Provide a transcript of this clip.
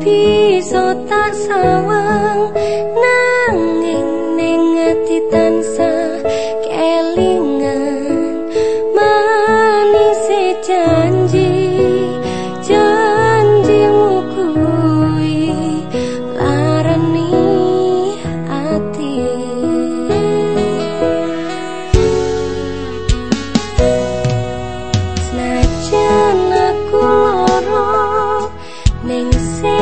bisa tak sawang 明星。